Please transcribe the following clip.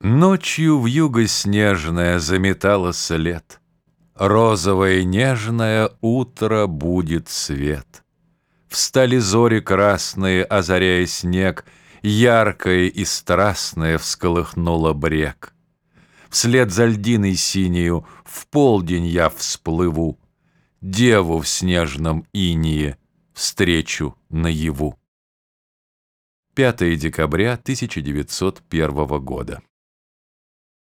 Ночью в юго-снежная заметала след. Розовое нежное утро будет свет. Встали зори красные, озаряя снег, Яркое и страстное всколыхнуло брег. Вслед за льдиной синею в полдень я всплыву, Деву в снежном инии встречу наяву. 5 декабря 1901 года.